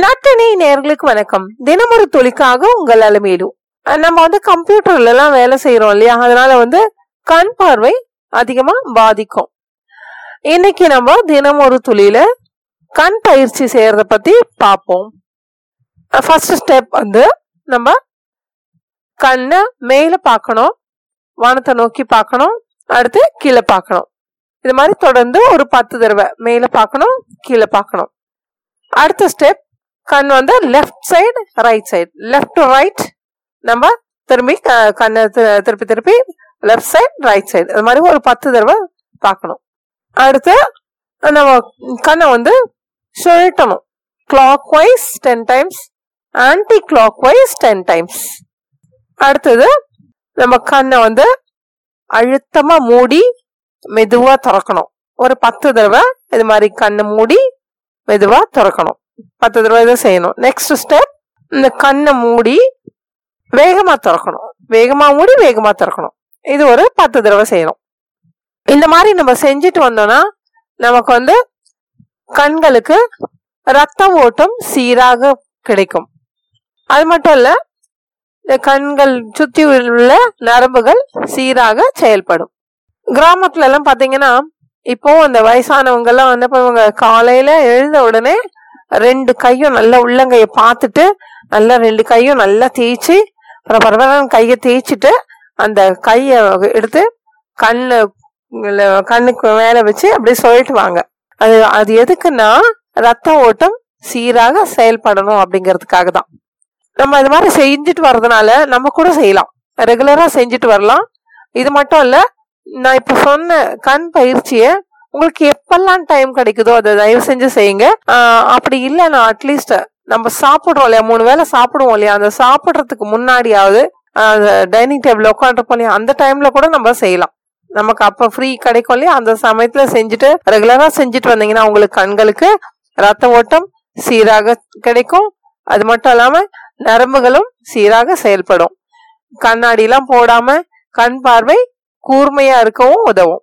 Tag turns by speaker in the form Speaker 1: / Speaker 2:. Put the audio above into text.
Speaker 1: நட்டினை நேர்களுக்கு வணக்கம். தினமொரு துளிக்காக உங்கள் அலமேடு நம்ம வந்து கம்ப்யூட்டர்ல எல்லாம் வேலை செய்யறோம் இல்லையா? அதனால வந்து கண் பார்வை அதிகமா பாதிக்கும். இன்னைக்கு நம்ம தினமொரு ஒரு துளியில கண் பயிற்சி செய்யறத பத்தி பார்ப்போம். ஃபர்ஸ்ட் ஸ்டெப் வந்து நம்ம கண்ணை மேல பார்க்கணும் வானத்தை நோக்கி பார்க்கணும் அடுத்து கீழே பார்க்கணும். இது மாதிரி தொடர்ந்து ஒரு பத்து தடவை மேல பார்க்கணும் கீழே பார்க்கணும். அடுத்த ஸ்டெப் கண் வந்து left side right side left to right நம்ம திரும்பி க- கண்ணை திருப்பி திருப்பி லெஃப்ட் சைடு ரைட் சைடு அது மாதிரி ஒரு பத்து தடவை பார்க்கணும். அடுத்து நம்ம கண்ணை வந்து சுழட்டணும். Clockwise ten times anticlockwise ten times அடுத்தது நம்ம கண்ணை வந்து அழுத்தமா மூடி மெதுவா திறக்கணும். ஒரு பத்து தடவை இது மாதிரி கண்ணை மூடி மெதுவா திறக்கணும். பத்து தடவை இதை செய்யணும். நெக்ஸ்ட் ஸ்டெப் இந்த கண்ணை மூடி வேகமாக திறக்கணும். வேகமாக மூடி வேகமாக திறக்கணும். இது ஒரு பத்து தடவை செய்யணும். இந்த மாதிரி நம்ம செஞ்சுட்டு வந்தோம்னா நமக்கு வந்து கண்களுக்கு ரத்த ஓட்டம் சீராக கிடைக்கும். அது மட்டும் இல்லை இந்த கண்கள் சுற்றி உள்ள நரம்புகள் சீராக செயல்படும். கிராமத்துல எல்லாம் பாத்தீங்கன்னா இப்போ அந்த வயசானவங்க எல்லாம் என்ன இவங்க காலையில எழுந்த உடனே ரெண்டு கையும் நல்லா உள்ளங்கைய பார்த்துட்டு நல்லா ரெண்டு கையும் நல்லா தேய்ச்சி அப்புறம் பரவாயில்ல கையை தேய்ச்சிட்டு அந்த கையை எடுத்து கண்ணு கண்ணுக்கு மேலே வச்சு அப்படியே சொல்லிட்டுவாங்க அது அது எதுக்குன்னா ரத்த ஓட்டம் சீராக செயல்படணும் அப்படிங்கிறதுக்காக தான். நம்ம இது மாதிரி செஞ்சுட்டு வர்றதுனால நம்ம கூட செய்யலாம். ரெகுலராக செஞ்சுட்டு வரலாம். இது மட்டும் இல்லை நான் இப்போ சொன்ன கண் பயிற்சியை உங்களுக்கு எப்பெல்லாம் டைம் கிடைக்குதோ அதை தயவு செஞ்சு செய்யுங்க. அப்படி இல்லைன்னா அட்லீஸ்ட் நம்ம சாப்பிடுறோம் இல்லையா? மூணு வேளை சாப்பிடுவோம் இல்லையா? அந்த சாப்பிட்றதுக்கு முன்னாடியாவது டைனிங் டேபிள் உட்காந்துருப்போம் இல்லையா? அந்த டைம்ல கூட நம்ம செய்யலாம். நமக்கு அப்போ ஃப்ரீ கிடைக்கும் இல்லையா? அந்த சமயத்துல செஞ்சுட்டு ரெகுலரா செஞ்சுட்டு வந்தீங்கன்னா உங்களுக்கு கண்களுக்கு ரத்த ஓட்டம் சீராக கிடைக்கும். அது மட்டும் இல்லாம நரம்புகளும் சீராக செயல்படும். கண்ணாடிலாம் போடாமல் போடாம கண் பார்வை கூர்மையா இருக்கவும் உதவும்.